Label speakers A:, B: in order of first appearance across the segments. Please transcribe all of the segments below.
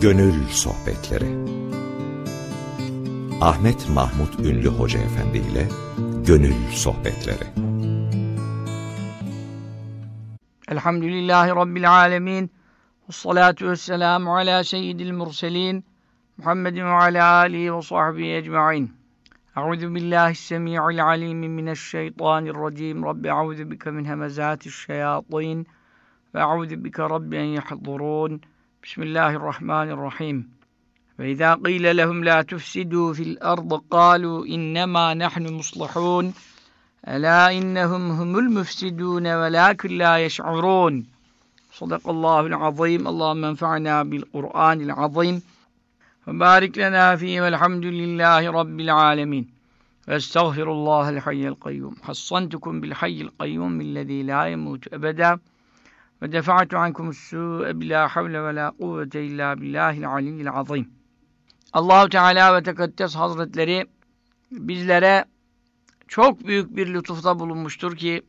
A: Gönül Sohbetleri. Ahmet Mahmut Ünlü Hoca Efendi ile Gönül Sohbetleri.
B: Elhamdülillahi Rabbil Alemin. Vessalatu vesselamu ala seyyidil murselin Muhammedin ve ala alihi ve sahbihi ecma'in. Euzu billahi semi'il alim mineşşeytanirracim Rabbi euzu bike min hemezati'ş-şeyatin ve euzu bike rabbi en yahdurun بسم الله الرحمن الرحيم فإذا قيل لهم لا تفسدوا في الأرض قالوا إنما نحن مصلحون ألا إنهم هم المفسدون ولكن لا يشعرون صدق الله العظيم اللهم انفعنا بالقرآن العظيم وبارك لنا فيه والحمد لله رب العالمين واستغفر الله الحي القيوم حصنتكم بالحي القيوم الذي لا يموت أبدا ve defa'tu ankumus su'e bila havle ve la kuvvete illa billahil aliyyil azim Allahu Teala ve Tekaddes Hazretleri bizlere çok büyük bir lütufta bulunmuştur ki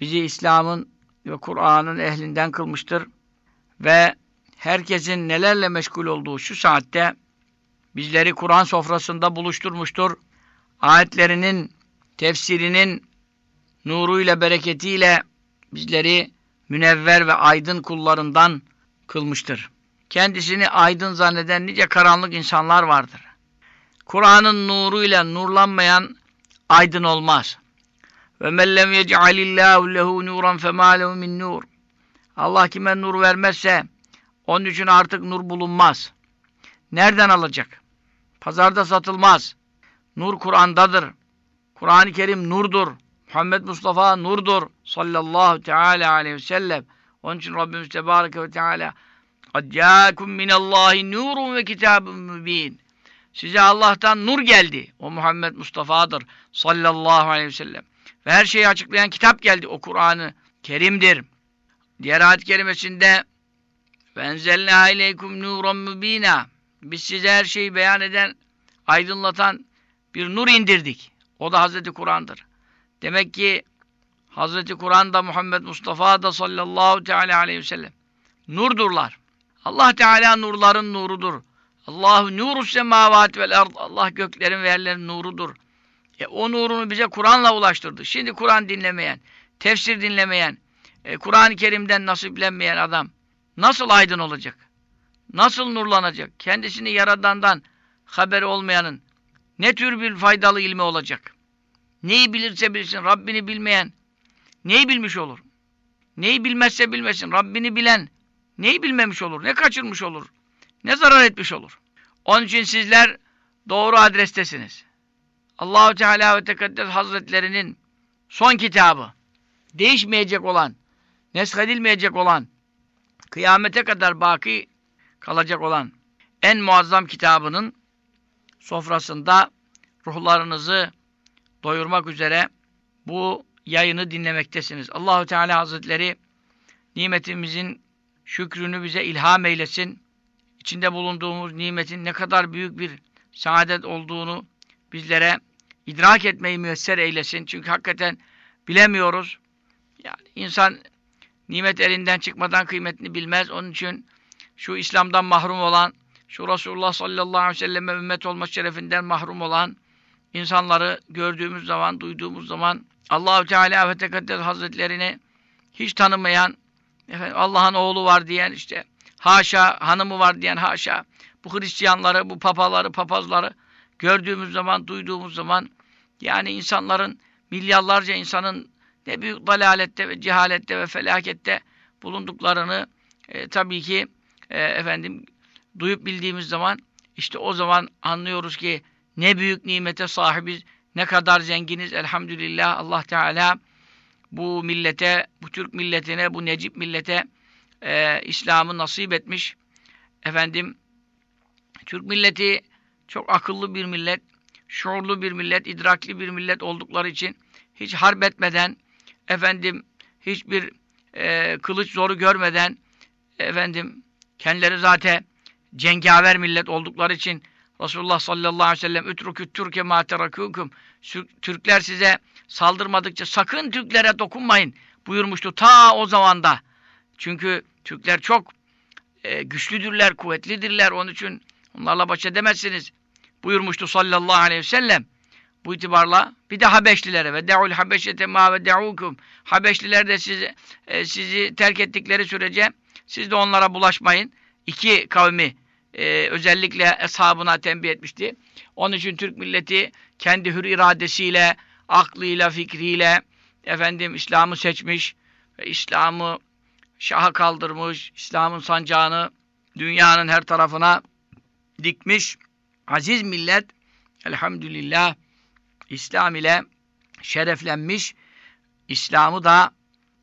B: bizi İslam'ın ve Kur'an'ın ehlinden kılmıştır ve herkesin nelerle meşgul olduğu şu saatte bizleri Kur'an sofrasında buluşturmuştur. Ayetlerinin, tefsirinin nuruyla, bereketiyle bizleri münevver ve aydın kullarından kılmıştır. Kendisini aydın zanneden nice karanlık insanlar vardır. Kur'an'ın nuruyla nurlanmayan aydın olmaz. Ve men lem yec'alillahu lehu nuran fema lehu min nur. Allah kime nur vermezse onun için artık nur bulunmaz. Nereden alacak? Pazarda satılmaz. Nur Kur'an'dadır. Kur'an-ı Kerim nurdur. Muhammed Mustafa nurdur. Sallallahu teala aleyhi ve sellem. Onun için Rabbimiz Tebareke ve Teala قَدْ جَاكُمْ مِنَ اللّٰهِ نُورٌ وَكِتَابٌ مُب۪ينٌ Size Allah'tan nur geldi. O Muhammed Mustafa'dır. Sallallahu aleyhi ve sellem. Ve her şeyi açıklayan kitap geldi. O Kur'an-ı Kerim'dir. Diğer ayet kerimesinde وَاَنْزَلْنَا اِلَيْكُمْ نُورًا مُب۪ينًا Biz size her şeyi beyan eden, aydınlatan bir nur indirdik. O da Hazreti Kur'an'dır. Demek ki Hazreti Kur'an da Muhammed Mustafa da sallallahu teala aleyhi ve sellem nurdurlar. Allah Teala nurların nurudur. Allahu nuru semavat vel ard. Allah göklerin ve yerlerin nurudur. E, o nurunu bize Kur'an'la ulaştırdı. Şimdi Kur'an dinlemeyen, tefsir dinlemeyen, e, Kur'an-ı Kerim'den nasiplenmeyen adam nasıl aydın olacak? Nasıl nurlanacak? Kendisini Yaradan'dan haberi olmayanın ne tür bir faydalı ilmi olacak? Neyi bilirse bilsin, Rabbini bilmeyen neyi bilmiş olur? Neyi bilmezse bilmesin, Rabbini bilen neyi bilmemiş olur? Ne kaçırmış olur? Ne zarar etmiş olur? Onun için sizler doğru adrestesiniz. Allahu Teala ve Tekaddes Hazretlerinin son kitabı, değişmeyecek olan, neshedilmeyecek olan, kıyamete kadar baki kalacak olan en muazzam kitabının sofrasında ruhlarınızı doyurmak üzere bu yayını dinlemektesiniz. Allahu Teala Hazretleri nimetimizin şükrünü bize ilham eylesin. İçinde bulunduğumuz nimetin ne kadar büyük bir saadet olduğunu bizlere idrak etmeyi müyesser eylesin. Çünkü hakikaten bilemiyoruz. Yani insan nimet elinden çıkmadan kıymetini bilmez. Onun için şu İslam'dan mahrum olan, şu Resulullah sallallahu aleyhi ve selleme ümmet olma şerefinden mahrum olan insanları gördüğümüz zaman, duyduğumuz zaman Allahü Teala ve Tekaddes Hazretlerini hiç tanımayan, Allah'ın oğlu var diyen işte haşa, hanımı var diyen haşa, bu Hristiyanları, bu papaları, papazları gördüğümüz zaman, duyduğumuz zaman yani insanların, milyarlarca insanın ne büyük dalalette ve cehalette ve felakette bulunduklarını e, tabii ki e, efendim duyup bildiğimiz zaman işte o zaman anlıyoruz ki ne büyük nimete sahibiz, ne kadar zenginiz elhamdülillah Allah Teala bu millete, bu Türk milletine, bu Necip millete e, İslam'ı nasip etmiş. Efendim Türk milleti çok akıllı bir millet, şuurlu bir millet, idrakli bir millet oldukları için hiç harp etmeden, efendim hiçbir e, kılıç zoru görmeden, efendim kendileri zaten cengaver millet oldukları için Resulullah sallallahu aleyhi ve sellem ütrükü türke ma terakûkum Türkler size saldırmadıkça sakın Türklere dokunmayın buyurmuştu ta o zamanda. Çünkü Türkler çok e, güçlüdürler, kuvvetlidirler. Onun için onlarla baş edemezsiniz. Buyurmuştu sallallahu aleyhi ve sellem. Bu itibarla bir de Habeşlilere ve de'ul habeşete ma ve de'ukum. Habeşliler de sizi, e, sizi terk ettikleri sürece siz de onlara bulaşmayın. İki kavmi e, özellikle eshabına tembih etmişti. Onun için Türk milleti kendi hür iradesiyle, aklıyla, fikriyle efendim İslam'ı seçmiş ve İslam'ı şaha kaldırmış, İslam'ın sancağını dünyanın her tarafına dikmiş. Aziz millet elhamdülillah İslam ile şereflenmiş, İslam'ı da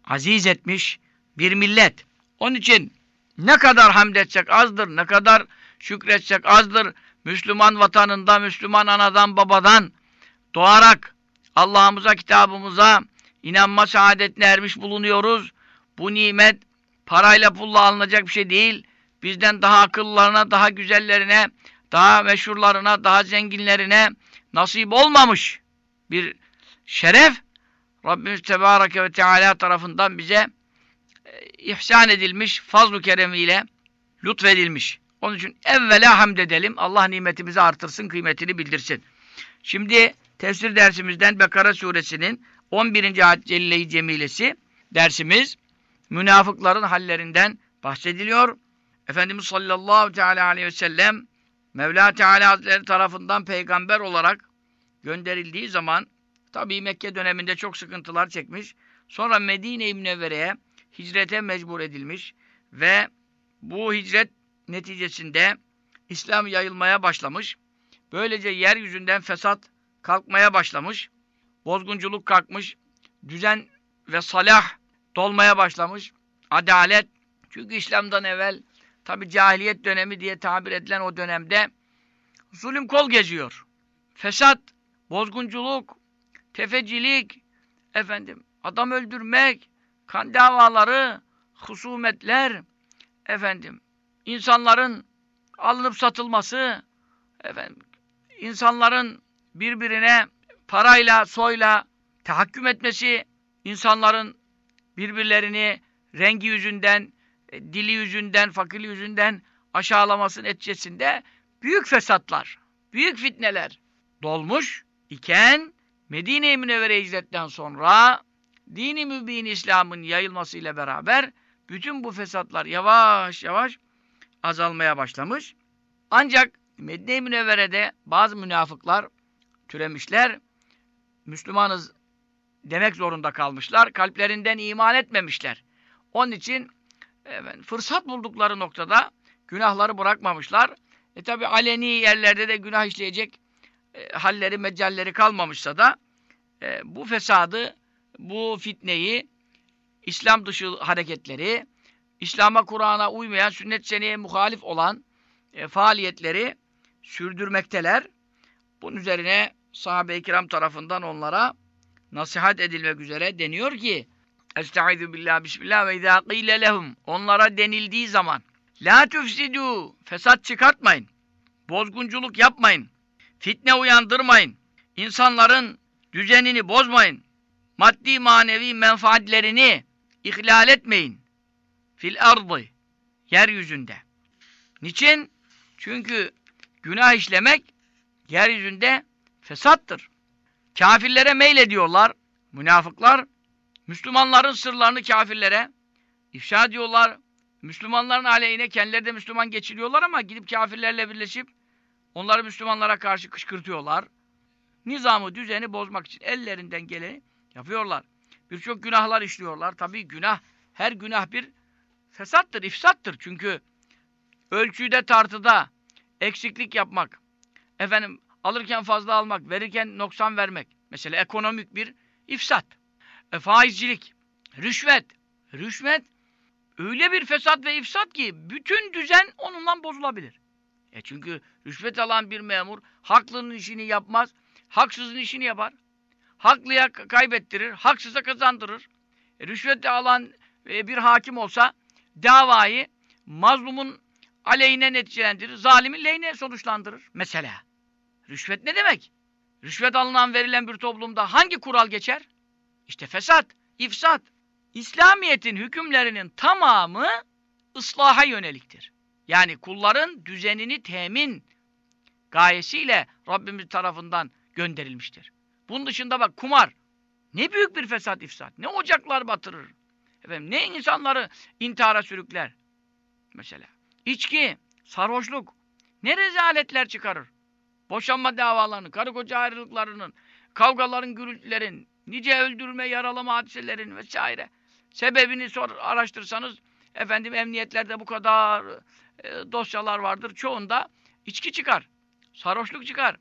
B: aziz etmiş bir millet. Onun için ne kadar hamd etsek azdır, ne kadar şükretsek azdır. Müslüman vatanında, Müslüman anadan babadan doğarak Allah'ımıza, kitabımıza inanma saadetine ermiş bulunuyoruz. Bu nimet parayla pulla alınacak bir şey değil. Bizden daha akıllarına, daha güzellerine, daha meşhurlarına, daha zenginlerine nasip olmamış bir şeref Rabbimiz Tebareke ve Teala tarafından bize e, ihsan edilmiş, fazl-ı keremiyle lütfedilmiş. Onun için evvela hamd edelim. Allah nimetimizi artırsın, kıymetini bildirsin. Şimdi tefsir dersimizden Bekara suresinin 11. ayet Celile-i Cemilesi dersimiz münafıkların hallerinden bahsediliyor. Efendimiz sallallahu teala aleyhi ve sellem Mevla Teala Hazretleri tarafından peygamber olarak gönderildiği zaman tabii Mekke döneminde çok sıkıntılar çekmiş. Sonra Medine-i Münevvere'ye hicrete mecbur edilmiş ve bu hicret neticesinde İslam yayılmaya başlamış. Böylece yeryüzünden fesat kalkmaya başlamış. Bozgunculuk kalkmış. Düzen ve salah dolmaya başlamış. Adalet. Çünkü İslam'dan evvel tabi cahiliyet dönemi diye tabir edilen o dönemde zulüm kol geziyor. Fesat, bozgunculuk, tefecilik, efendim, adam öldürmek, kan davaları, husumetler, efendim, insanların alınıp satılması, efendim, insanların birbirine parayla, soyla tahakküm etmesi, insanların birbirlerini rengi yüzünden, e, dili yüzünden, fakirliği yüzünden aşağılaması neticesinde büyük fesatlar, büyük fitneler dolmuş iken Medine-i Münevvere hicretten sonra dini mübin İslam'ın yayılmasıyla beraber bütün bu fesatlar yavaş yavaş azalmaya başlamış. Ancak Medine-i Münevvere'de bazı münafıklar türemişler. Müslümanız demek zorunda kalmışlar. Kalplerinden iman etmemişler. Onun için evet, fırsat buldukları noktada günahları bırakmamışlar. E tabi aleni yerlerde de günah işleyecek e, halleri, meccalleri kalmamışsa da e, bu fesadı, bu fitneyi, İslam dışı hareketleri, İslam'a, Kur'an'a uymayan, sünnet seneye muhalif olan e, faaliyetleri sürdürmekteler. Bunun üzerine sahabe-i kiram tarafından onlara nasihat edilmek üzere deniyor ki Estaizu billah bismillah ve izâ qîle lehum onlara denildiği zaman La tufsidû fesat çıkartmayın. Bozgunculuk yapmayın. Fitne uyandırmayın. İnsanların düzenini bozmayın. Maddi manevi menfaatlerini ihlal etmeyin. Fil ardı yeryüzünde. Niçin? Çünkü günah işlemek yeryüzünde fesattır. Kafirlere meylediyorlar. Münafıklar Müslümanların sırlarını kafirlere ifşa diyorlar. Müslümanların aleyhine kendileri de Müslüman geçiriyorlar ama gidip kafirlerle birleşip onları Müslümanlara karşı kışkırtıyorlar. Nizamı, düzeni bozmak için ellerinden geleni yapıyorlar. Birçok günahlar işliyorlar. Tabii günah, her günah bir fesattır, ifsattır. Çünkü ölçüde, tartıda eksiklik yapmak, efendim alırken fazla almak, verirken noksan vermek. Mesela ekonomik bir ifsat. E, faizcilik, rüşvet. Rüşvet öyle bir fesat ve ifsat ki bütün düzen onunla bozulabilir. E çünkü rüşvet alan bir memur haklının işini yapmaz, haksızın işini yapar. Haklıya kaybettirir, haksıza kazandırır. E, rüşvet alan e, bir hakim olsa davayı mazlumun aleyhine neticelendirir, zalimin lehine sonuçlandırır mesela. Rüşvet ne demek? Rüşvet alınan verilen bir toplumda hangi kural geçer? İşte fesat, ifsat. İslamiyet'in hükümlerinin tamamı ıslaha yöneliktir. Yani kulların düzenini temin gayesiyle Rabbimiz tarafından gönderilmiştir. Bunun dışında bak kumar. Ne büyük bir fesat ifsat. Ne ocaklar batırır. Efendim, ne insanları intihara sürükler. Mesela. İçki, sarhoşluk. Ne rezaletler çıkarır. Boşanma davalarını, karı koca ayrılıklarının, kavgaların, gürültülerin, nice öldürme, yaralama hadiselerin vesaire. Sebebini sor, araştırsanız efendim emniyetlerde bu kadar e, dosyalar vardır. Çoğunda içki çıkar. Sarhoşluk çıkar.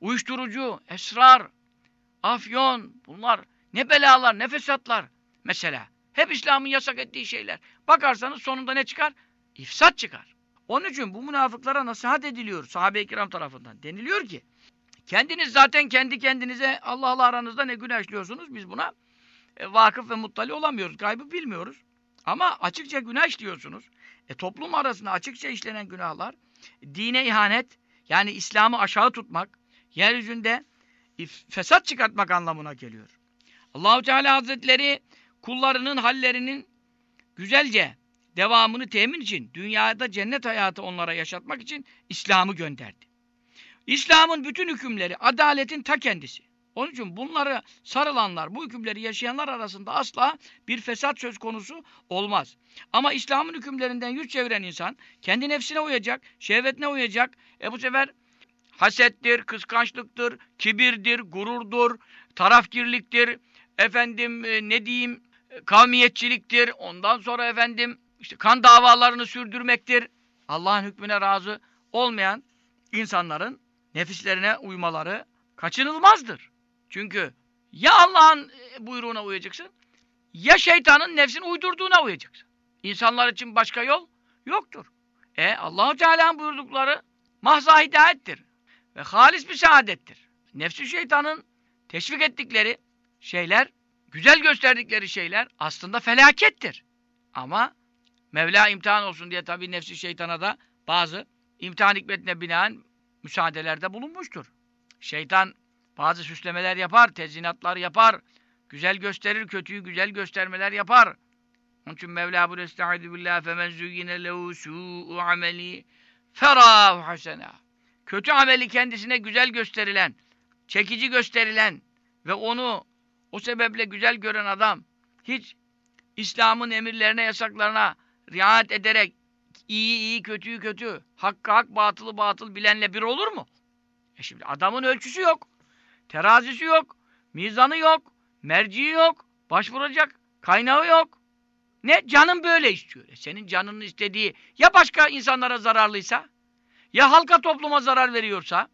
B: Uyuşturucu, esrar, afyon bunlar ne belalar, ne fesatlar mesela. Hep İslam'ın yasak ettiği şeyler. Bakarsanız sonunda ne çıkar? İfsat çıkar. Onun için bu münafıklara nasihat ediliyor sahabe-i kiram tarafından. Deniliyor ki kendiniz zaten kendi kendinize Allah'la aranızda ne günah işliyorsunuz biz buna e, vakıf ve muttali olamıyoruz. Gaybı bilmiyoruz. Ama açıkça günah işliyorsunuz. E, toplum arasında açıkça işlenen günahlar dine ihanet yani İslam'ı aşağı tutmak yeryüzünde fesat çıkartmak anlamına geliyor. Allahu Teala Hazretleri kullarının hallerinin güzelce devamını temin için, dünyada cennet hayatı onlara yaşatmak için İslam'ı gönderdi. İslam'ın bütün hükümleri adaletin ta kendisi. Onun için bunları sarılanlar, bu hükümleri yaşayanlar arasında asla bir fesat söz konusu olmaz. Ama İslam'ın hükümlerinden yüz çeviren insan kendi nefsine uyacak, şehvetine uyacak. E bu sefer hasettir, kıskançlıktır, kibirdir, gururdur, tarafgirliktir, efendim e, ne diyeyim kavmiyetçiliktir. Ondan sonra efendim işte kan davalarını sürdürmektir. Allah'ın hükmüne razı olmayan insanların nefislerine uymaları kaçınılmazdır. Çünkü ya Allah'ın e, buyruğuna uyacaksın ya şeytanın nefsin uydurduğuna uyacaksın. İnsanlar için başka yol yoktur. E Allahu Teala'nın buyurdukları mahza hidayettir ve halis bir saadettir. Nefsi şeytanın teşvik ettikleri şeyler, güzel gösterdikleri şeyler aslında felakettir. Ama Mevla imtihan olsun diye tabii nefsi şeytana da bazı imtihan hikmetine binaen müsaadelerde bulunmuştur. Şeytan bazı süslemeler yapar, tezinatlar yapar, güzel gösterir, kötüyü güzel göstermeler yapar. Onun için Mevla bu estaizu billah femen züyyine lehu su'u ameli ferahu hasena. Kötü ameli kendisine güzel gösterilen, çekici gösterilen ve onu o sebeple güzel gören adam hiç İslam'ın emirlerine, yasaklarına riayet ederek iyi iyi, kötüyü kötü, hakkı hak, batılı batıl bilenle bir olur mu? E şimdi adamın ölçüsü yok. Terazisi yok. Mizanı yok. Merciği yok. Başvuracak kaynağı yok. Ne? Canın böyle istiyor. E senin canının istediği ya başka insanlara zararlıysa, ya halka topluma zarar veriyorsa,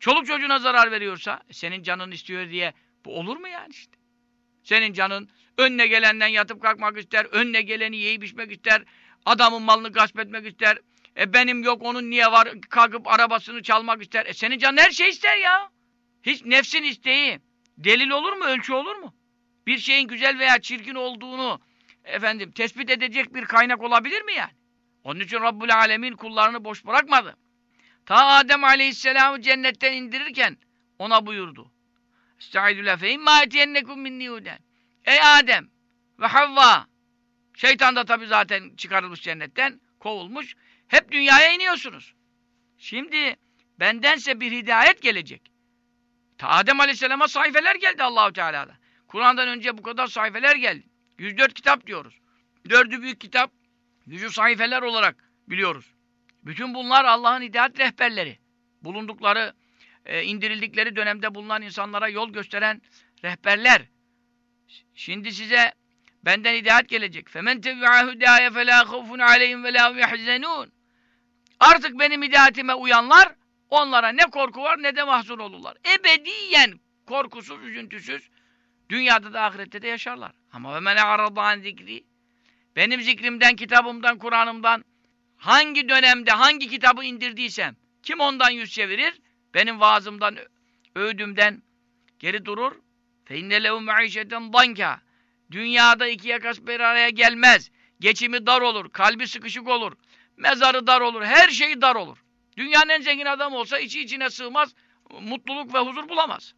B: çoluk çocuğuna zarar veriyorsa, e senin canın istiyor diye bu olur mu yani işte? Senin canın önüne gelenden yatıp kalkmak ister, önüne geleni yiyip içmek ister, adamın malını gasp etmek ister. E benim yok onun niye var kalkıp arabasını çalmak ister. E senin canın her şey ister ya. Hiç nefsin isteği delil olur mu, ölçü olur mu? Bir şeyin güzel veya çirkin olduğunu efendim tespit edecek bir kaynak olabilir mi yani? Onun için Rabbul Alemin kullarını boş bırakmadı. Ta Adem Aleyhisselam'ı cennetten indirirken ona buyurdu. Estaizu fe imma etiyennekum minni huden. Ey Adem ve Havva. Şeytan da tabi zaten çıkarılmış cennetten, kovulmuş. Hep dünyaya iniyorsunuz. Şimdi bendense bir hidayet gelecek. Ta Adem Aleyhisselam'a sayfeler geldi Allahu Teala'da. Kur'an'dan önce bu kadar sayfeler geldi. 104 kitap diyoruz. Dördü büyük kitap, yüzü sayfeler olarak biliyoruz. Bütün bunlar Allah'ın hidayet rehberleri. Bulundukları, e, indirildikleri dönemde bulunan insanlara yol gösteren rehberler. Şimdi size benden hidayet gelecek. Tebi'a hudaya fela khufun aleyhim ve la yahzenun. Artık benim hidayetime uyanlar onlara ne korku var ne de mahzun olurlar. Ebediyen korkusuz, üzüntüsüz dünyada da ahirette de yaşarlar. Ama ve men aradan zikri benim zikrimden, kitabımdan, Kur'an'ımdan hangi dönemde hangi kitabı indirdiysem kim ondan yüz çevirir? Benim vaazımdan, öğüdümden geri durur. İnne lehu maişeten danka. Dünyada iki yakas bir araya gelmez. Geçimi dar olur, kalbi sıkışık olur, mezarı dar olur, her şey dar olur. Dünyanın en zengin adamı olsa içi içine sığmaz, mutluluk ve huzur bulamaz.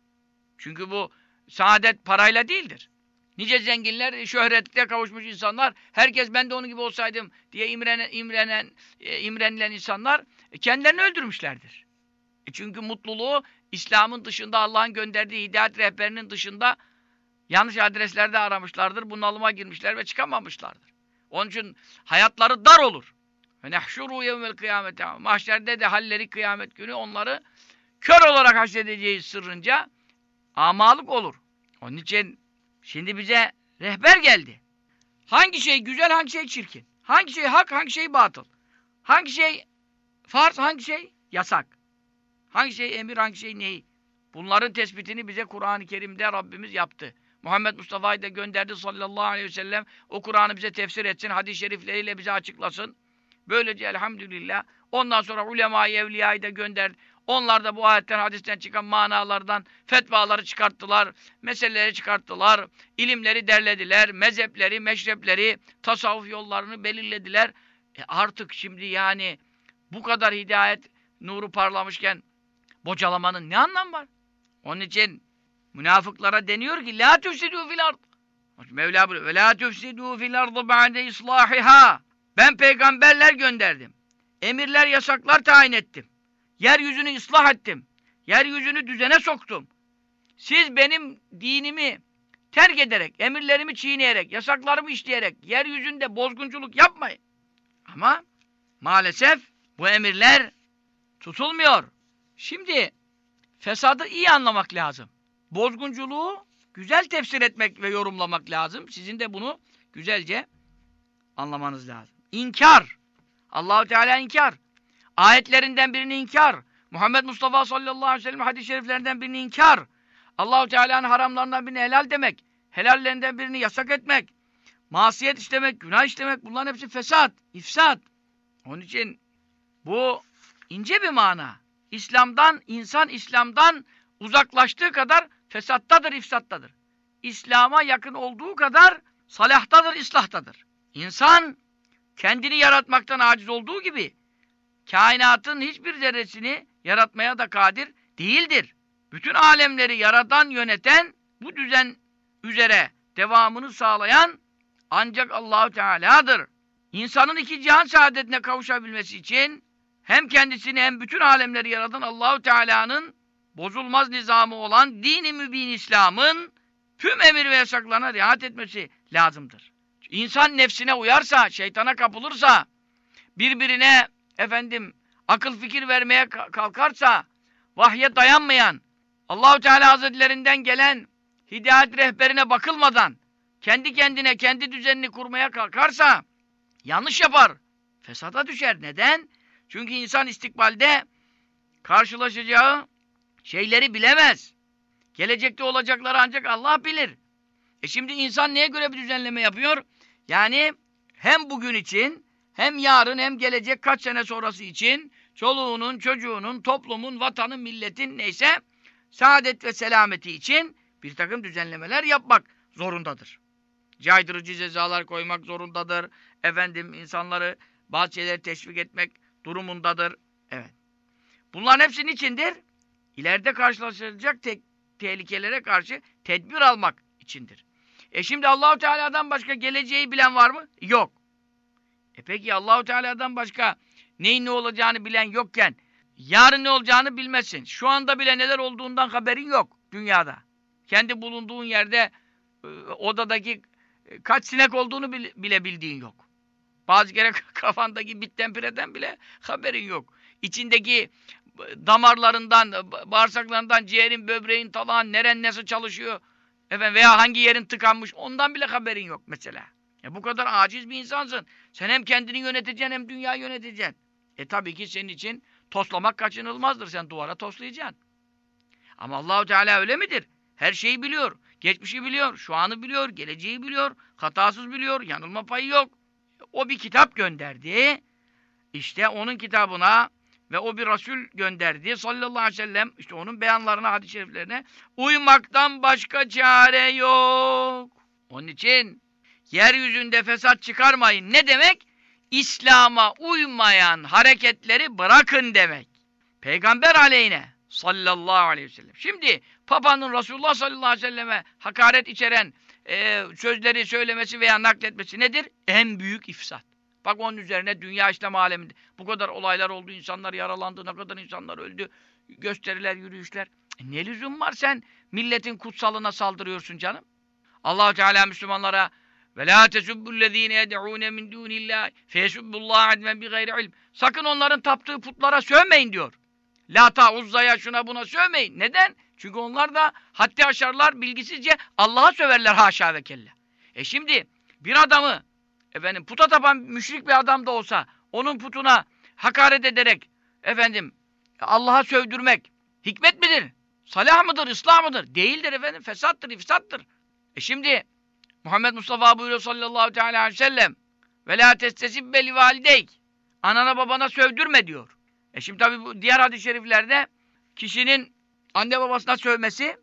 B: Çünkü bu saadet parayla değildir. Nice zenginler, şöhrette kavuşmuş insanlar, herkes ben de onun gibi olsaydım diye imrenen, imrenen, imrenilen insanlar e, kendilerini öldürmüşlerdir. Çünkü mutluluğu İslam'ın dışında, Allah'ın gönderdiği hidayet rehberinin dışında yanlış adreslerde aramışlardır, bunalıma girmişler ve çıkamamışlardır. Onun için hayatları dar olur. Ve nehşuru yevmel kıyamete. Mahşerde de halleri kıyamet günü onları kör olarak haşredeceğiz sırrınca amalık olur. Onun için şimdi bize rehber geldi. Hangi şey güzel, hangi şey çirkin? Hangi şey hak, hangi şey batıl? Hangi şey farz, hangi şey yasak? Hangi şey emir, hangi şey neyi? Bunların tespitini bize Kur'an-ı Kerim'de Rabbimiz yaptı. Muhammed Mustafa'yı da gönderdi sallallahu aleyhi ve sellem. O Kur'an'ı bize tefsir etsin, hadis-i şerifleriyle bize açıklasın. Böylece elhamdülillah. Ondan sonra ulema-i evliyayı da gönderdi. Onlar da bu ayetten, hadisten çıkan manalardan fetvaları çıkarttılar, meseleleri çıkarttılar, ilimleri derlediler, mezhepleri, meşrepleri, tasavvuf yollarını belirlediler. E artık şimdi yani bu kadar hidayet nuru parlamışken bocalamanın ne anlamı var? Onun için münafıklara deniyor ki la tufsidu fil ard. Mevla buyuruyor. Ve la tufsidu fil ardı ba'de islahiha. Ben peygamberler gönderdim. Emirler, yasaklar tayin ettim. Yeryüzünü ıslah ettim. Yeryüzünü düzene soktum. Siz benim dinimi terk ederek, emirlerimi çiğneyerek, yasaklarımı işleyerek yeryüzünde bozgunculuk yapmayın. Ama maalesef bu emirler tutulmuyor. Şimdi fesadı iyi anlamak lazım. Bozgunculuğu güzel tefsir etmek ve yorumlamak lazım. Sizin de bunu güzelce anlamanız lazım. İnkar. Allahu Teala inkar. Ayetlerinden birini inkar. Muhammed Mustafa sallallahu aleyhi ve sellem hadis-i şeriflerinden birini inkar. Allahu Teala'nın haramlarından birini helal demek. Helallerinden birini yasak etmek. Masiyet işlemek, günah işlemek bunların hepsi fesat, ifsat. Onun için bu ince bir mana. İslam'dan, insan İslam'dan uzaklaştığı kadar fesattadır, ifsattadır. İslam'a yakın olduğu kadar salahtadır, islahtadır. İnsan kendini yaratmaktan aciz olduğu gibi kainatın hiçbir zerresini yaratmaya da kadir değildir. Bütün alemleri yaradan, yöneten, bu düzen üzere devamını sağlayan ancak Allahu Teala'dır. İnsanın iki cihan saadetine kavuşabilmesi için hem kendisini hem bütün alemleri yaratan Allahu Teala'nın bozulmaz nizamı olan dini mübin İslam'ın tüm emir ve yasaklarına riayet etmesi lazımdır. İnsan nefsine uyarsa, şeytana kapılırsa, birbirine efendim akıl fikir vermeye kalkarsa, vahye dayanmayan, Allahu Teala Hazretlerinden gelen hidayet rehberine bakılmadan kendi kendine kendi düzenini kurmaya kalkarsa yanlış yapar. Fesada düşer. Neden? Çünkü insan istikbalde karşılaşacağı şeyleri bilemez. Gelecekte olacakları ancak Allah bilir. E şimdi insan neye göre bir düzenleme yapıyor? Yani hem bugün için hem yarın hem gelecek kaç sene sonrası için çoluğunun, çocuğunun, toplumun, vatanın, milletin neyse saadet ve selameti için bir takım düzenlemeler yapmak zorundadır. Caydırıcı cezalar koymak zorundadır. Efendim insanları bazı şeyleri teşvik etmek durumundadır. Evet. Bunların hepsinin içindir. İleride karşılaşılacak te tehlikelere karşı tedbir almak içindir. E şimdi Allahu Teala'dan başka geleceği bilen var mı? Yok. E peki Allahu Teala'dan başka neyin ne olacağını bilen yokken yarın ne olacağını bilmezsin. Şu anda bile neler olduğundan haberin yok dünyada. Kendi bulunduğun yerde e, odadaki e, kaç sinek olduğunu bile bildiğin yok. Bazı kere kafandaki bitten pireden bile haberin yok. İçindeki damarlarından, bağırsaklarından, ciğerin, böbreğin, talağın, neren nasıl çalışıyor efendim, veya hangi yerin tıkanmış ondan bile haberin yok mesela. E bu kadar aciz bir insansın. Sen hem kendini yöneteceksin hem dünyayı yöneteceksin. E tabii ki senin için toslamak kaçınılmazdır. Sen duvara toslayacaksın. Ama Allahu Teala öyle midir? Her şeyi biliyor. Geçmişi biliyor, şu anı biliyor, geleceği biliyor, hatasız biliyor, yanılma payı yok. O bir kitap gönderdi. İşte onun kitabına ve o bir Resul gönderdi sallallahu aleyhi ve sellem işte onun beyanlarına, hadis-i şeriflerine uymaktan başka çare yok. Onun için yeryüzünde fesat çıkarmayın. Ne demek? İslam'a uymayan hareketleri bırakın demek. Peygamber aleyhine sallallahu aleyhi ve sellem. Şimdi Papa'nın Resulullah sallallahu aleyhi ve selleme hakaret içeren e, sözleri söylemesi veya nakletmesi nedir? En büyük ifsat. Bak onun üzerine dünya İslam aleminde bu kadar olaylar oldu, insanlar yaralandı, ne kadar insanlar öldü, gösteriler, yürüyüşler. E ne lüzum var sen milletin kutsalına saldırıyorsun canım? allah Teala Müslümanlara ve la tesubbullezine yed'un min dunillah feyesubbullaha admen bi gayri ilm. Sakın onların taptığı putlara sövmeyin diyor. Lata, Uzza'ya, şuna buna sövmeyin. Neden? Çünkü onlar da haddi aşarlar, bilgisizce Allah'a söverler haşa ve kella. E şimdi bir adamı efendim puta tapan müşrik bir adam da olsa onun putuna hakaret ederek efendim Allah'a sövdürmek hikmet midir? Salah mıdır? ıslah mıdır? Değildir efendim. Fesattır, ifsattır. E şimdi Muhammed Mustafa buyuruyor sallallahu teala aleyhi ve sellem ve la testesibbe li valideyk anana babana sövdürme diyor. E şimdi tabi bu diğer hadis-i şeriflerde kişinin anne babasına sövmesi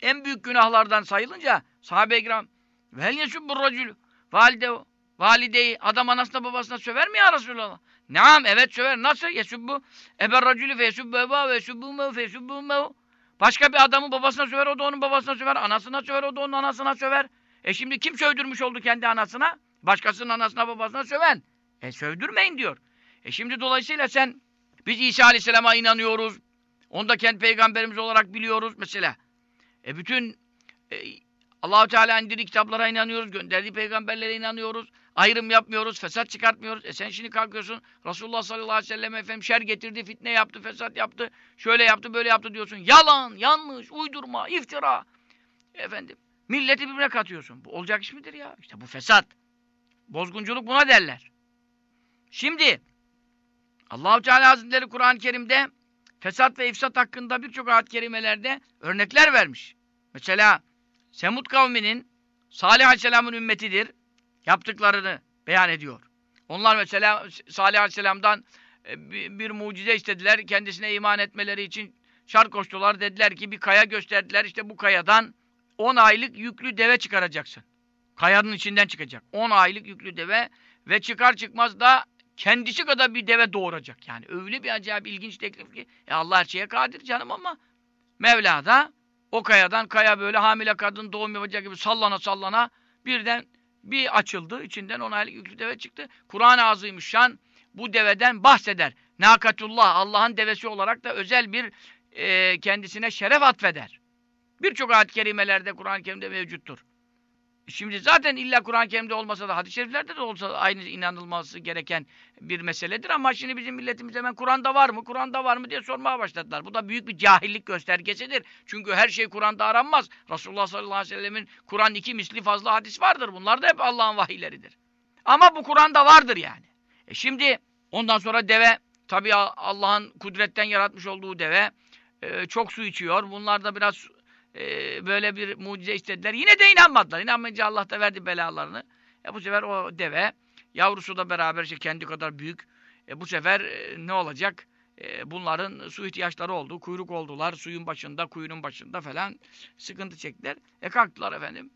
B: en büyük günahlardan sayılınca sahabe-i kiram vel yesubbur racülü valide valideyi adam anasına babasına söver mi ya Resulallah? Naam evet söver. Nasıl? Yesubbu eber racülü fe yesubbu eba ve yesubbu mev fe yesubbu mev. Başka bir adamı babasına söver, o da onun babasına söver. Anasına söver, o da onun anasına söver. E şimdi kim sövdürmüş oldu kendi anasına? Başkasının anasına babasına söven. E sövdürmeyin diyor. E şimdi dolayısıyla sen biz İsa Aleyhisselam'a inanıyoruz. Onu da kendi peygamberimiz olarak biliyoruz mesela. E bütün e, Allahu Teala indirdiği kitaplara inanıyoruz, gönderdiği peygamberlere inanıyoruz. Ayrım yapmıyoruz, fesat çıkartmıyoruz. E sen şimdi kalkıyorsun Resulullah sallallahu aleyhi ve sellem efendim şer getirdi, fitne yaptı, fesat yaptı, şöyle yaptı, böyle yaptı diyorsun. Yalan, yanlış, uydurma, iftira. Efendim, milleti birbirine katıyorsun. Bu olacak iş midir ya? İşte bu fesat. Bozgunculuk buna derler. Şimdi Allahu Teala Hazretleri Kur'an-ı Kerim'de fesat ve ifsat hakkında birçok ayet-i kerimelerde örnekler vermiş. Mesela Semud kavminin Salih Aleyhisselam'ın ümmetidir. Yaptıklarını beyan ediyor. Onlar mesela Salih Aleyhisselam'dan e, bir mucize istediler. Kendisine iman etmeleri için şart koştular. Dediler ki bir kaya gösterdiler. İşte bu kayadan 10 aylık yüklü deve çıkaracaksın. Kayanın içinden çıkacak. 10 aylık yüklü deve ve çıkar çıkmaz da kendisi kadar bir deve doğuracak. Yani öyle bir acayip ilginç teklif ki e Allah her şeye kadir canım ama Mevla da o kayadan kaya böyle hamile kadın doğum yapacak gibi sallana sallana birden bir açıldı. içinden on aylık yüklü deve çıktı. Kur'an-ı Azimüşşan bu deveden bahseder. Nakatullah Allah'ın devesi olarak da özel bir e, kendisine şeref atfeder. Birçok ayet-i kerimelerde Kur'an-ı Kerim'de mevcuttur. Şimdi zaten illa Kur'an-ı Kerim'de olmasa da hadis-i şeriflerde de olsa aynı inanılması gereken bir meseledir ama şimdi bizim milletimiz hemen Kur'an'da var mı, Kur'an'da var mı diye sormaya başladılar. Bu da büyük bir cahillik göstergesidir. Çünkü her şey Kur'an'da aranmaz. Resulullah sallallahu aleyhi ve sellemin Kur'an iki misli fazla hadis vardır. Bunlar da hep Allah'ın vahiyleridir. Ama bu Kur'an'da vardır yani. E şimdi ondan sonra deve, tabii Allah'ın kudretten yaratmış olduğu deve e, çok su içiyor. Bunlar da biraz e, böyle bir mucize istediler. Yine de inanmadılar. İnanmayınca Allah da verdi belalarını. E bu sefer o deve yavrusu da beraber işte kendi kadar büyük. E bu sefer e, ne olacak? E, bunların su ihtiyaçları oldu. Kuyruk oldular. Suyun başında, kuyunun başında falan sıkıntı çektiler. E kalktılar efendim.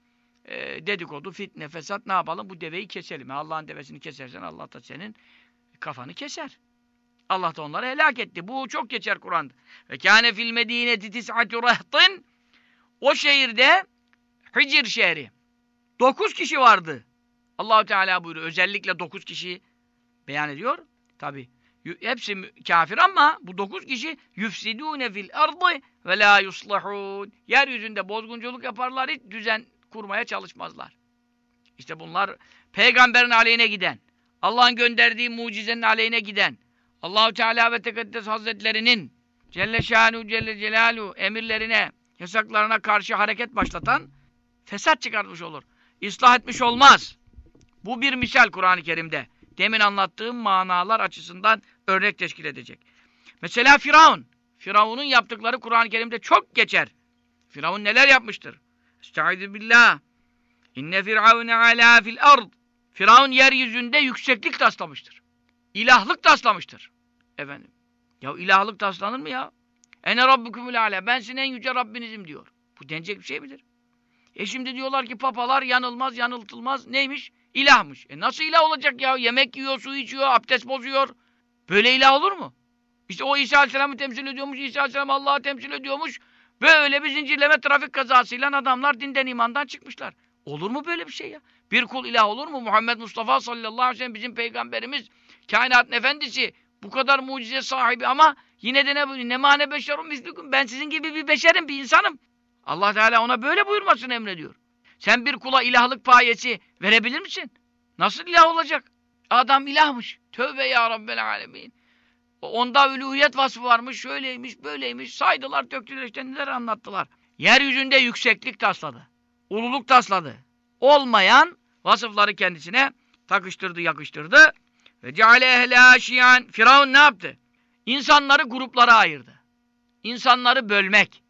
B: E, dedikodu, fitne, fesat ne yapalım? Bu deveyi keselim. E, Allah'ın devesini kesersen Allah da senin kafanı keser. Allah da onları helak etti. Bu çok geçer Kur'an'da. Ve kâne fil medîneti tis'atu rahtin o şehirde Hicr şehri. Dokuz kişi vardı. Allahu Teala buyuruyor. Özellikle dokuz kişi beyan ediyor. Tabi hepsi kafir ama bu dokuz kişi yufsidûne fil ardı ve la yuslahûn. Yeryüzünde bozgunculuk yaparlar, hiç düzen kurmaya çalışmazlar. İşte bunlar peygamberin aleyhine giden, Allah'ın gönderdiği mucizenin aleyhine giden, Allahu Teala ve Tekaddes Hazretlerinin Celle Şanu Celle Celalu emirlerine yasaklarına karşı hareket başlatan fesat çıkartmış olur. İslah etmiş olmaz. Bu bir misal Kur'an-ı Kerim'de. Demin anlattığım manalar açısından örnek teşkil edecek. Mesela Firavun. Firavun'un yaptıkları Kur'an-ı Kerim'de çok geçer. Firavun neler yapmıştır? Estaizu billah. İnne firavune ala fil ard. Firavun yeryüzünde yükseklik taslamıştır. İlahlık taslamıştır. Efendim. Ya ilahlık taslanır mı ya? Ene rabbukumul ala. Ben sizin en yüce Rabbinizim diyor. Bu denecek bir şey midir? E şimdi diyorlar ki papalar yanılmaz, yanıltılmaz. Neymiş? İlahmış. E nasıl ilah olacak ya? Yemek yiyor, su içiyor, abdest bozuyor. Böyle ilah olur mu? İşte o İsa Aleyhisselam'ı temsil ediyormuş, İsa Aleyhisselam Allah'ı temsil ediyormuş. Böyle bir zincirleme trafik kazasıyla adamlar dinden imandan çıkmışlar. Olur mu böyle bir şey ya? Bir kul ilah olur mu? Muhammed Mustafa sallallahu aleyhi ve sellem bizim peygamberimiz, kainatın efendisi, bu kadar mucize sahibi ama yine de ne buyuruyor? Nemane beşerum mislüküm. Ben sizin gibi bir beşerim, bir insanım. Allah Teala ona böyle buyurmasını emrediyor. Sen bir kula ilahlık payesi verebilir misin? Nasıl ilah olacak? Adam ilahmış. Tövbe ya Rabbel alemin. Onda üluhiyet vasfı varmış, şöyleymiş, böyleymiş. Saydılar, döktüler işte neler anlattılar. Yeryüzünde yükseklik tasladı. Ululuk tasladı. Olmayan vasıfları kendisine takıştırdı, yakıştırdı. Ve ceale ehlâ şiyan. Firavun ne yaptı? İnsanları gruplara ayırdı. İnsanları bölmek.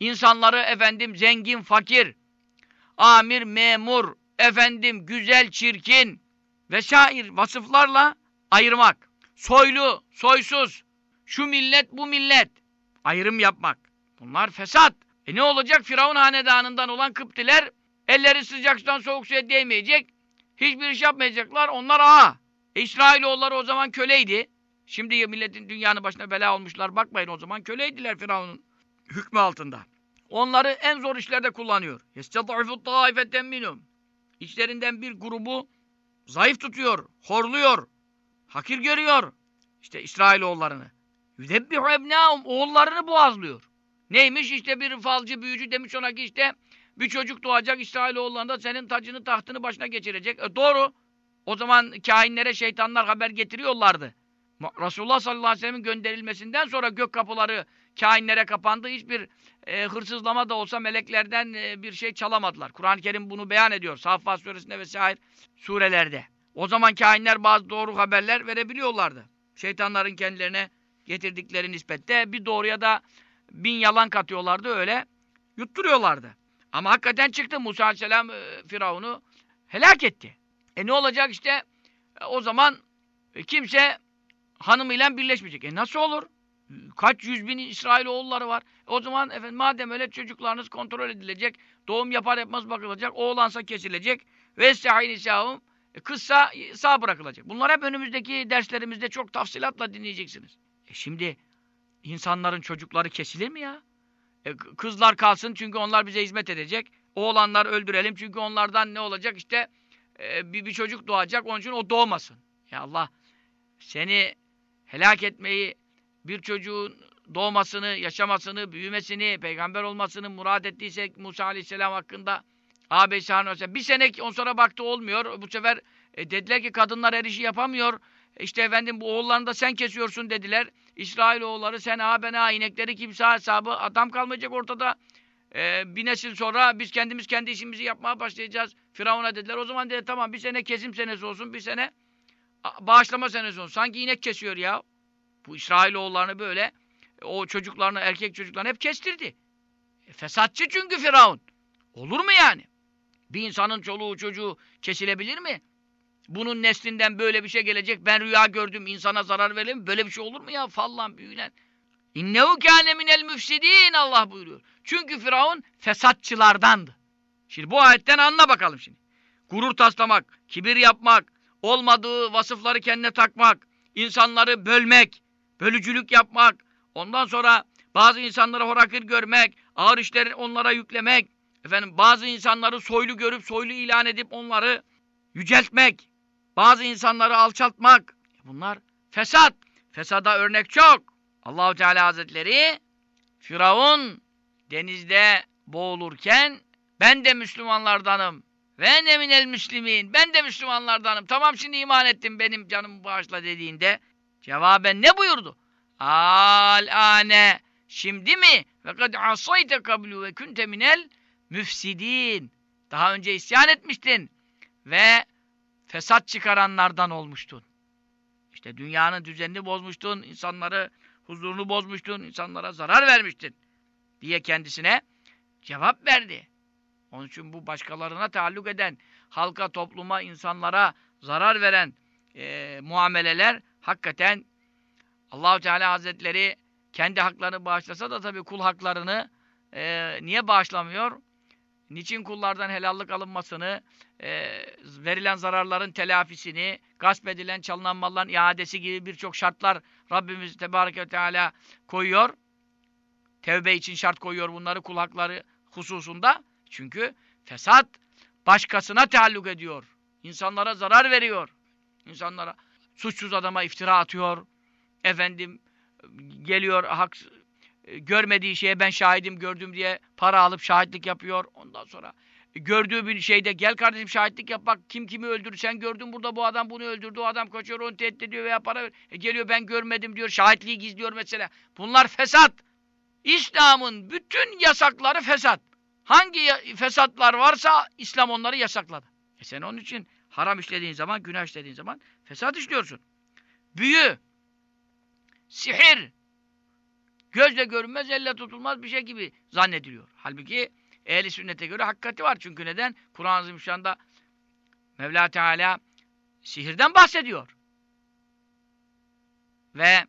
B: İnsanları efendim zengin, fakir, amir, memur, efendim güzel, çirkin vesair vasıflarla ayırmak. Soylu, soysuz, şu millet, bu millet. Ayrım yapmak. Bunlar fesat. E ne olacak? Firavun hanedanından olan Kıptiler elleri sıcaktan soğuk suya değmeyecek. Hiçbir iş yapmayacaklar. Onlar ağa. E, İsrailoğulları o zaman köleydi. Şimdi milletin dünyanın başına bela olmuşlar. Bakmayın o zaman köleydiler Firavun'un hükmü altında. Onları en zor işlerde kullanıyor. يَسْتَضْعِفُ الطَّائِفَةً مِنُمْ İçlerinden bir grubu zayıf tutuyor, horluyor, hakir görüyor. İşte İsrailoğullarını. يُذَبِّحُ اَبْنَاهُمْ Oğullarını boğazlıyor. Neymiş? İşte bir falcı, büyücü demiş ona ki işte bir çocuk doğacak İsrailoğullarında senin tacını, tahtını başına geçirecek. E doğru. O zaman kainlere şeytanlar haber getiriyorlardı. Resulullah sallallahu aleyhi ve sellem'in gönderilmesinden sonra gök kapıları kainlere kapandı. Hiçbir e, hırsızlama da olsa meleklerden e, bir şey çalamadılar. Kur'an-ı Kerim bunu beyan ediyor. Saffat suresinde vesaire surelerde. O zaman kainler bazı doğru haberler verebiliyorlardı. Şeytanların kendilerine getirdikleri nispette bir doğruya da bin yalan katıyorlardı öyle yutturuyorlardı. Ama hakikaten çıktı Musa aleyhisselam e, Firavun'u helak etti. E ne olacak işte e, o zaman e, kimse hanımıyla birleşmeyecek. E nasıl olur? Kaç yüz bin İsrailoğulları var. E o zaman efendim madem öyle çocuklarınız kontrol edilecek, doğum yapar yapmaz bakılacak, oğlansa kesilecek ve nisahum e kızsa sağ bırakılacak. Bunlar hep önümüzdeki derslerimizde çok tafsilatla dinleyeceksiniz. E şimdi insanların çocukları kesilir mi ya? E kızlar kalsın çünkü onlar bize hizmet edecek. Oğlanlar öldürelim çünkü onlardan ne olacak işte e, bir, bir çocuk doğacak onun için o doğmasın. Ya Allah seni helak etmeyi bir çocuğun doğmasını, yaşamasını, büyümesini, peygamber olmasını murad ettiyse Musa Aleyhisselam hakkında ağabey Aleyhisselam bir sene on sonra baktı olmuyor. Bu sefer e, dediler ki kadınlar her işi yapamıyor. İşte efendim bu oğullarını da sen kesiyorsun dediler. İsrail oğulları sen ha ben ha inekleri kimse hesabı adam kalmayacak ortada. E, bir nesil sonra biz kendimiz kendi işimizi yapmaya başlayacağız. Firavun'a dediler. O zaman dedi tamam bir sene kesim senesi olsun bir sene bağışlama senesi. Sanki inek kesiyor ya. Bu İsrailoğullarını böyle o çocuklarını, erkek çocuklarını hep kestirdi. E, fesatçı çünkü Firavun. Olur mu yani? Bir insanın çoluğu çocuğu kesilebilir mi? Bunun neslinden böyle bir şey gelecek. Ben rüya gördüm insana zarar verelim. Böyle bir şey olur mu ya? Fallan büyülen. İnnehu kâne minel müfsidîn Allah buyuruyor. Çünkü Firavun fesatçılardandı. Şimdi bu ayetten anla bakalım şimdi. Gurur taslamak, kibir yapmak, olmadığı vasıfları kendine takmak, insanları bölmek, bölücülük yapmak, ondan sonra bazı insanlara horakır görmek, ağır işleri onlara yüklemek, efendim bazı insanları soylu görüp soylu ilan edip onları yüceltmek, bazı insanları alçaltmak. Bunlar fesat. Fesada örnek çok. Allahu Teala Hazretleri Firavun denizde boğulurken ben de Müslümanlardanım. Ve ne minel müslimin. Ben de Müslümanlardanım. Tamam şimdi iman ettim benim canımı bağışla dediğinde cevaben ne buyurdu? Al ane şimdi mi? Ve kad asayte kablu ve kunte minel müfsidin. Daha önce isyan etmiştin ve fesat çıkaranlardan olmuştun. İşte dünyanın düzenini bozmuştun, insanları huzurunu bozmuştun, insanlara zarar vermiştin diye kendisine cevap verdi. Onun için bu başkalarına taalluk eden, halka, topluma, insanlara zarar veren e, muameleler hakikaten Allahu Teala Hazretleri kendi haklarını bağışlasa da tabii kul haklarını e, niye bağışlamıyor? Niçin kullardan helallik alınmasını, e, verilen zararların telafisini, gasp edilen çalınan malların iadesi gibi birçok şartlar Rabbimiz Tebareke ve Teala koyuyor. Tevbe için şart koyuyor bunları kul hakları hususunda. Çünkü fesat başkasına taalluk ediyor. İnsanlara zarar veriyor. İnsanlara suçsuz adama iftira atıyor. Efendim geliyor hak görmediği şeye ben şahidim gördüm diye para alıp şahitlik yapıyor. Ondan sonra gördüğü bir şeyde gel kardeşim şahitlik yap bak kim kimi öldürdü sen gördün burada bu adam bunu öldürdü o adam kaçıyor onu tehdit ediyor veya para ver. E geliyor ben görmedim diyor şahitliği gizliyor mesela. Bunlar fesat. İslam'ın bütün yasakları fesat. Hangi fesatlar varsa İslam onları yasakladı. E sen onun için haram işlediğin zaman, günah işlediğin zaman fesat işliyorsun. Büyü, sihir, gözle görünmez, elle tutulmaz bir şey gibi zannediliyor. Halbuki ehli sünnete göre hakikati var. Çünkü neden? Kur'an-ı Azimüşşan'da Mevla Teala sihirden bahsediyor. Ve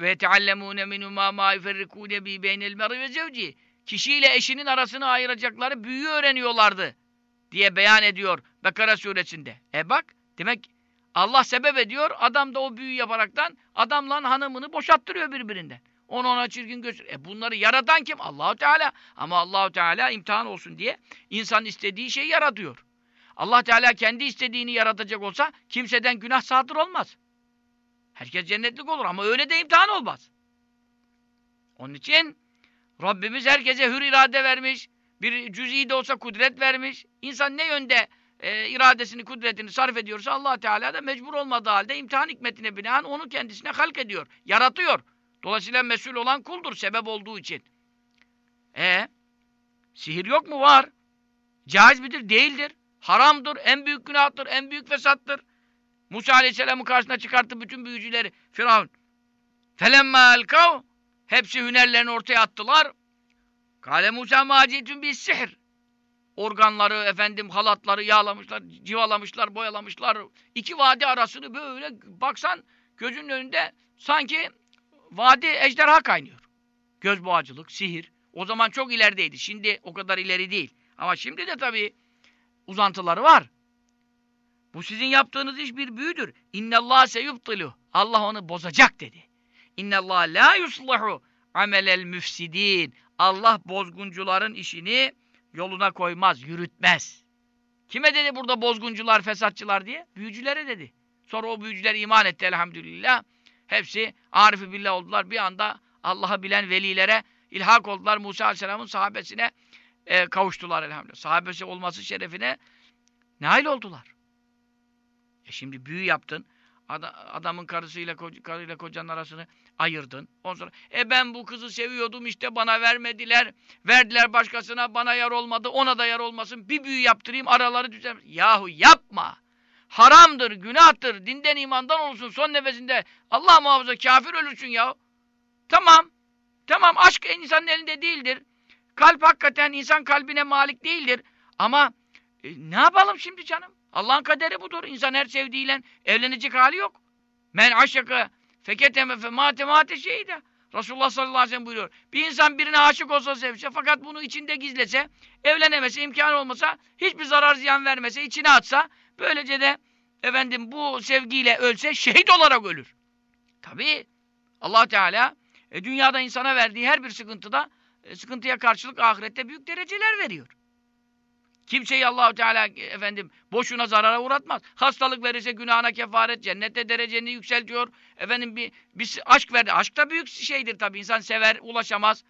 B: ve teallemune minhu ma ma yuferrikune bi beynel mer'i ve zevci. Kişiyle eşinin arasını ayıracakları büyü öğreniyorlardı diye beyan ediyor Bekara suresinde. E bak demek Allah sebep ediyor. Adam da o büyü yaparaktan adamla hanımını boşattırıyor birbirinden. Onu ona çirkin göster. E bunları yaratan kim? Allahu Teala. Ama Allahu Teala imtihan olsun diye insan istediği şeyi yaratıyor. Allah Teala kendi istediğini yaratacak olsa kimseden günah sadır olmaz. Herkes cennetlik olur ama öyle de imtihan olmaz. Onun için Rabbimiz herkese hür irade vermiş. Bir cüz'i de olsa kudret vermiş. İnsan ne yönde e, iradesini, kudretini sarf ediyorsa allah Teala da mecbur olmadığı halde imtihan hikmetine binaen onu kendisine halk ediyor. Yaratıyor. Dolayısıyla mesul olan kuldur sebep olduğu için. E sihir yok mu? Var. Caiz midir? Değildir. Haramdır, en büyük günahtır, en büyük fesattır. Musa Aleyhisselam'ın karşısına çıkarttı bütün büyücüleri Firavun. Felemma elkav hepsi hünerlerini ortaya attılar. Kale Musa macitun bir sihir. Organları, efendim halatları yağlamışlar, civalamışlar, boyalamışlar. İki vadi arasını böyle baksan gözünün önünde sanki vadi ejderha kaynıyor. Göz boğacılık, sihir. O zaman çok ilerideydi. Şimdi o kadar ileri değil. Ama şimdi de tabii uzantıları var. Bu sizin yaptığınız iş bir büyüdür. İnnallâh seyubtilu. Allah onu bozacak dedi. İnnallâh la yuslahu amelel müfsidin. Allah bozguncuların işini yoluna koymaz, yürütmez. Kime dedi burada bozguncular, fesatçılar diye? Büyücülere dedi. Sonra o büyücüler iman etti elhamdülillah. Hepsi arifi billah oldular. Bir anda Allah'ı bilen velilere ilhak oldular. Musa Aleyhisselam'ın sahabesine e, kavuştular elhamdülillah. Sahabesi olması şerefine nail oldular. E şimdi büyü yaptın. adamın karısıyla, karıyla kocanın arasını ayırdın. Ondan sonra e ben bu kızı seviyordum işte bana vermediler. Verdiler başkasına bana yar olmadı. Ona da yar olmasın. Bir büyü yaptırayım araları düzen. Yahu yapma. Haramdır, günahtır. Dinden imandan olsun son nefesinde. Allah muhafaza kafir ölürsün ya. Tamam. Tamam aşk insanın elinde değildir. Kalp hakikaten insan kalbine malik değildir. Ama e, ne yapalım şimdi canım? Allah'ın kaderi budur. İnsan her sevdiğiyle evlenecek hali yok. Men aşaka feketeme fe mate mate şeyde. Resulullah sallallahu aleyhi ve sellem buyuruyor. Bir insan birine aşık olsa sevse fakat bunu içinde gizlese, evlenemese, imkan olmasa, hiçbir zarar ziyan vermese, içine atsa, böylece de efendim bu sevgiyle ölse şehit olarak ölür. Tabi Allah Teala e, dünyada insana verdiği her bir sıkıntıda e, sıkıntıya karşılık ahirette büyük dereceler veriyor. Kimseyi Allahu Teala efendim boşuna zarara uğratmaz. Hastalık verirse günahına kefaret, cennette dereceni yükseltiyor. Efendim bir, bir aşk verdi. Aşk da büyük şeydir tabii. İnsan sever, ulaşamaz.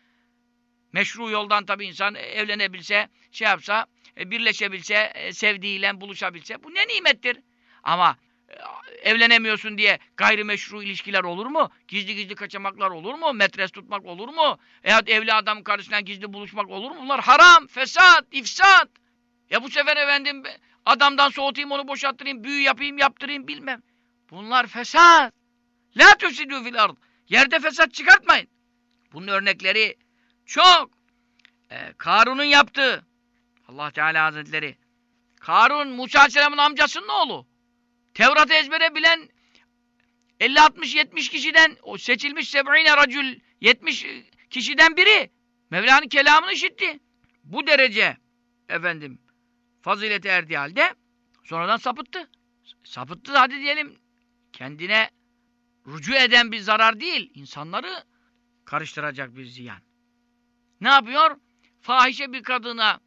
B: Meşru yoldan tabii insan evlenebilse, şey yapsa, e, birleşebilse, e, sevdiğiyle buluşabilse. Bu ne nimettir. Ama e, evlenemiyorsun diye gayrimeşru ilişkiler olur mu? Gizli gizli kaçamaklar olur mu? Metres tutmak olur mu? Veyahut evli adam karısına gizli buluşmak olur mu? Bunlar haram, fesat, ifsat. Ya bu sefer efendim adamdan soğutayım onu boşalttırayım, büyü yapayım yaptırayım bilmem. Bunlar fesat. La tusidû fil ard. Yerde fesat çıkartmayın. Bunun örnekleri çok. Ee, Karun'un yaptığı. Allah Teala Hazretleri. Karun Musa Aleyhisselam'ın amcasının oğlu. Tevrat'ı ezbere bilen 50 60 70 kişiden o seçilmiş seb'ine racül 70 kişiden biri Mevla'nın kelamını işitti. Bu derece efendim fazileti erdiği halde sonradan sapıttı. Sapıttı hadi diyelim kendine rücu eden bir zarar değil, insanları karıştıracak bir ziyan. Ne yapıyor? Fahişe bir kadına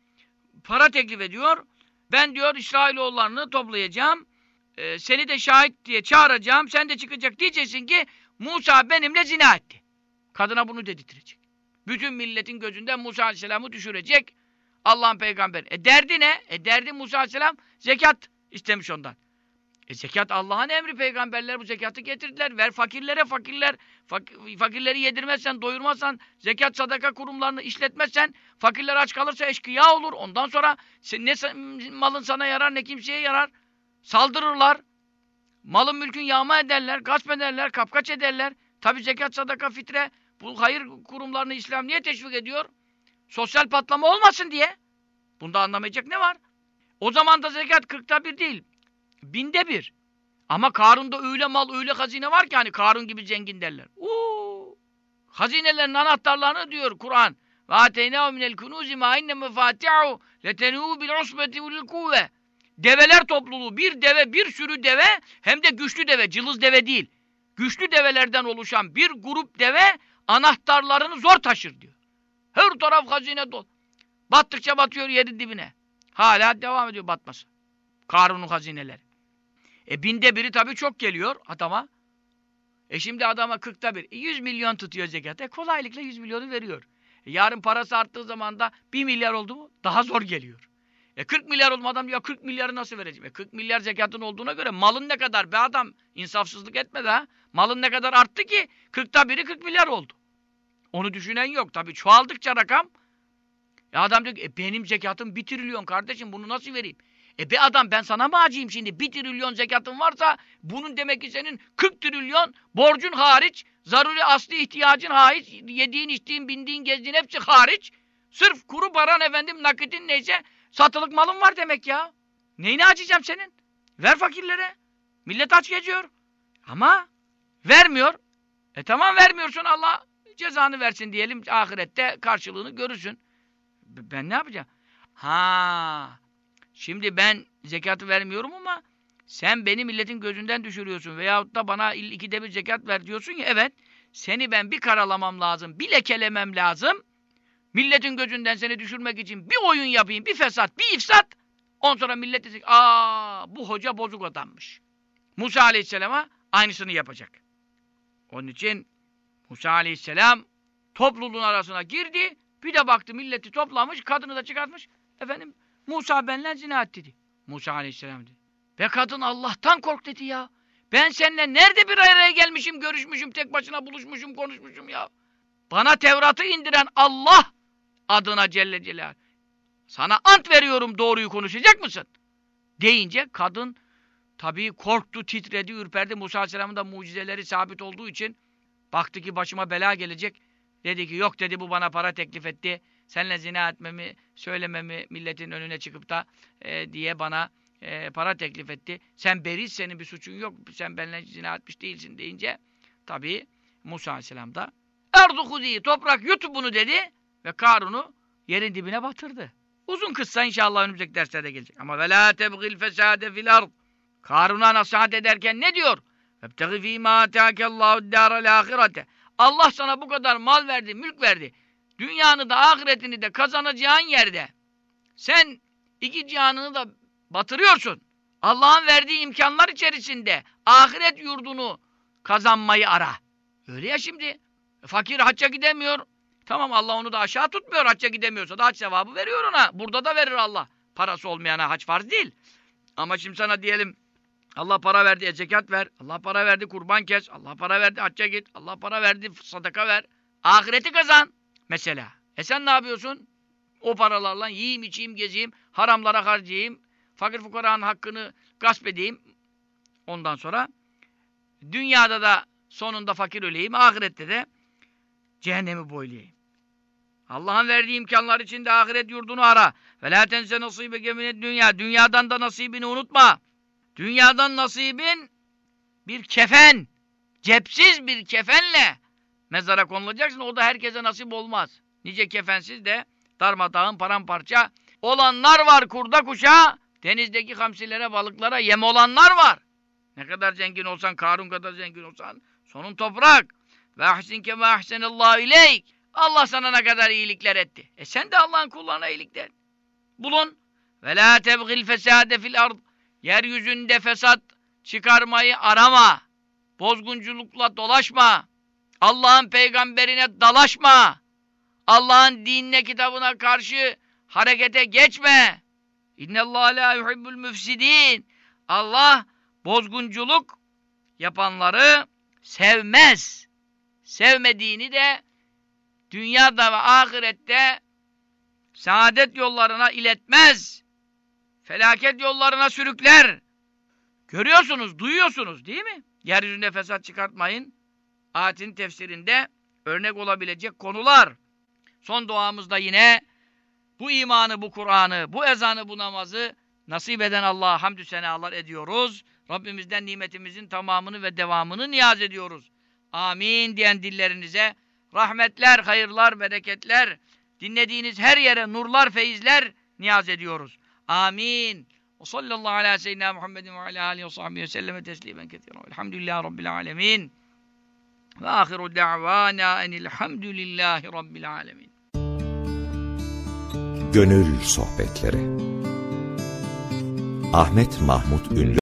B: para teklif ediyor. Ben diyor İsrailoğullarını toplayacağım. Ee, seni de şahit diye çağıracağım. Sen de çıkacak diyeceksin ki Musa benimle zina etti. Kadına bunu dedirtecek. Bütün milletin gözünden Musa Aleyhisselam'ı düşürecek. Allah'ın peygamberi. E derdi ne? E derdi Musa Aleyhisselam zekat istemiş ondan. E zekat Allah'ın emri peygamberler bu zekatı getirdiler. Ver fakirlere fakirler. Fak- fakirleri yedirmezsen, doyurmazsan, zekat sadaka kurumlarını işletmezsen, fakirler aç kalırsa eşkıya olur. Ondan sonra ne malın sana yarar ne kimseye yarar. Saldırırlar. Malın mülkün yağma ederler, gasp ederler, kapkaç ederler. Tabi zekat, sadaka, fitre bu hayır kurumlarını İslam niye teşvik ediyor? Sosyal patlama olmasın diye. Bunda anlamayacak ne var? O zaman da zekat kırkta bir değil. Binde bir. Ama Karun'da öyle mal, öyle hazine var ki hani Karun gibi zengin derler. Uuu. Hazinelerin anahtarlarını diyor Kur'an. Kunuzi ma inne mefatihu letenû bil usbeti ulil kuvve. Develer topluluğu. Bir deve, bir sürü deve hem de güçlü deve, cılız deve değil. Güçlü develerden oluşan bir grup deve anahtarlarını zor taşır diyor. Her taraf hazine dolu. Battıkça batıyor yerin dibine. Hala devam ediyor batması. Karun'un hazineleri. E binde biri tabii çok geliyor adama. E şimdi adama kırkta bir. E 100 milyon tutuyor zekat. E kolaylıkla 100 milyonu veriyor. E yarın parası arttığı zaman da 1 milyar oldu mu daha zor geliyor. E 40 milyar olma adam ya 40 milyarı nasıl vereceğim? E 40 milyar zekatın olduğuna göre malın ne kadar be adam insafsızlık etmedi ha. Malın ne kadar arttı ki 40'ta biri 40 milyar oldu. Onu düşünen yok. Tabii çoğaldıkça rakam ya adam diyor ki e benim zekatım 1 trilyon kardeşim bunu nasıl vereyim? E be adam ben sana mı acıyım şimdi? 1 trilyon zekatın varsa bunun demek ki senin 40 trilyon borcun hariç, zaruri asli ihtiyacın hariç, yediğin, içtiğin, bindiğin, gezdiğin hepsi hariç. Sırf kuru paran efendim nakitin neyse satılık malın var demek ya. Neyini acıyacağım senin? Ver fakirlere. Millet aç geziyor. Ama vermiyor. E tamam vermiyorsun Allah cezanı versin diyelim ahirette karşılığını görürsün. Ben ne yapacağım? Ha. Şimdi ben zekatı vermiyorum ama sen beni milletin gözünden düşürüyorsun veyahut da bana ikide bir zekat ver diyorsun ya evet. Seni ben bir karalamam lazım, bir lekelemem lazım. Milletin gözünden seni düşürmek için bir oyun yapayım, bir fesat, bir ifsat. Ondan sonra millet diyecek, aa bu hoca bozuk adammış. Musa Aleyhisselam'a aynısını yapacak. Onun için Musa Aleyhisselam topluluğun arasına girdi. Bir de baktı milleti toplamış, kadını da çıkartmış. Efendim Musa benle zina et dedi. Musa Aleyhisselam dedi. Ve kadın Allah'tan kork dedi ya. Ben seninle nerede bir araya gelmişim, görüşmüşüm, tek başına buluşmuşum, konuşmuşum ya. Bana Tevrat'ı indiren Allah adına Celle Celal. Sana ant veriyorum doğruyu konuşacak mısın? Deyince kadın tabii korktu, titredi, ürperdi. Musa Aleyhisselam'ın da mucizeleri sabit olduğu için baktı ki başıma bela gelecek. Dedi ki yok dedi bu bana para teklif etti. Seninle zina etmemi, söylememi milletin önüne çıkıp da e, diye bana e, para teklif etti. Sen beriz, senin bir suçun yok. Sen benimle zina etmiş değilsin deyince tabii Musa Aleyhisselam da Erdu huzi, toprak yut bunu dedi ve Karun'u yerin dibine batırdı. Uzun kıssa inşallah önümüzdeki derslerde gelecek. Ama ve la tebgil fesade fil ard. Karun'a nasihat ederken ne diyor? Ebtegi fî mâ atâkellâhu dârel âhirete. Allah sana bu kadar mal verdi, mülk verdi. Dünyanı da ahiretini de kazanacağın yerde sen iki cihanını da batırıyorsun. Allah'ın verdiği imkanlar içerisinde ahiret yurdunu kazanmayı ara. Öyle ya şimdi. Fakir hacca gidemiyor. Tamam Allah onu da aşağı tutmuyor hacca gidemiyorsa da hac sevabı veriyor ona. Burada da verir Allah. Parası olmayana hac farz değil. Ama şimdi sana diyelim Allah para verdi, e, zekat ver. Allah para verdi, kurban kes. Allah para verdi, hacca git. Allah para verdi, sadaka ver. Ahireti kazan. Mesela. E sen ne yapıyorsun? O paralarla yiyeyim, içeyim, gezeyim, haramlara harcayayım, fakir fukaranın hakkını gasp edeyim. Ondan sonra dünyada da sonunda fakir öleyim, ahirette de cehennemi boylayayım. Allah'ın verdiği imkanlar içinde ahiret yurdunu ara. Ve la tense minet dünya. Dünyadan da nasibini unutma. Dünyadan nasibin bir kefen, cepsiz bir kefenle mezara konulacaksın. O da herkese nasip olmaz. Nice kefensiz de darmadağın paramparça olanlar var kurda kuşa. Denizdeki hamsilere, balıklara yem olanlar var. Ne kadar zengin olsan, Karun kadar zengin olsan sonun toprak. Ve ahsin kema ahsenallahu ileyk. Allah sana ne kadar iyilikler etti. E sen de Allah'ın kullarına iyilikler. Bulun. Ve la tebgil fesade fil ard. Yeryüzünde fesat çıkarmayı arama. Bozgunculukla dolaşma. Allah'ın peygamberine dalaşma. Allah'ın dinine, kitabına karşı harekete geçme. İnnallâhe lâ yuhibbul müfsidîn. Allah bozgunculuk yapanları sevmez. Sevmediğini de dünyada ve ahirette saadet yollarına iletmez. Felaket yollarına sürükler. Görüyorsunuz, duyuyorsunuz değil mi? Yeryüzünde fesat çıkartmayın. Ayetin tefsirinde örnek olabilecek konular. Son duamızda yine bu imanı, bu Kur'an'ı, bu ezanı, bu namazı nasip eden Allah'a hamdü senalar ediyoruz. Rabbimizden nimetimizin tamamını ve devamını niyaz ediyoruz. Amin diyen dillerinize rahmetler, hayırlar, bereketler, dinlediğiniz her yere nurlar, feyizler niyaz ediyoruz. Amin. Ve sallallahu ala seyyidina Muhammedin ve ala alihi ve sahbihi ve selleme teslimen kethiren. Elhamdülillahi Rabbil alemin. Ve ahiru da'vana enilhamdülillahi Rabbil alemin.
A: Gönül Sohbetleri Ahmet Mahmut Ünlü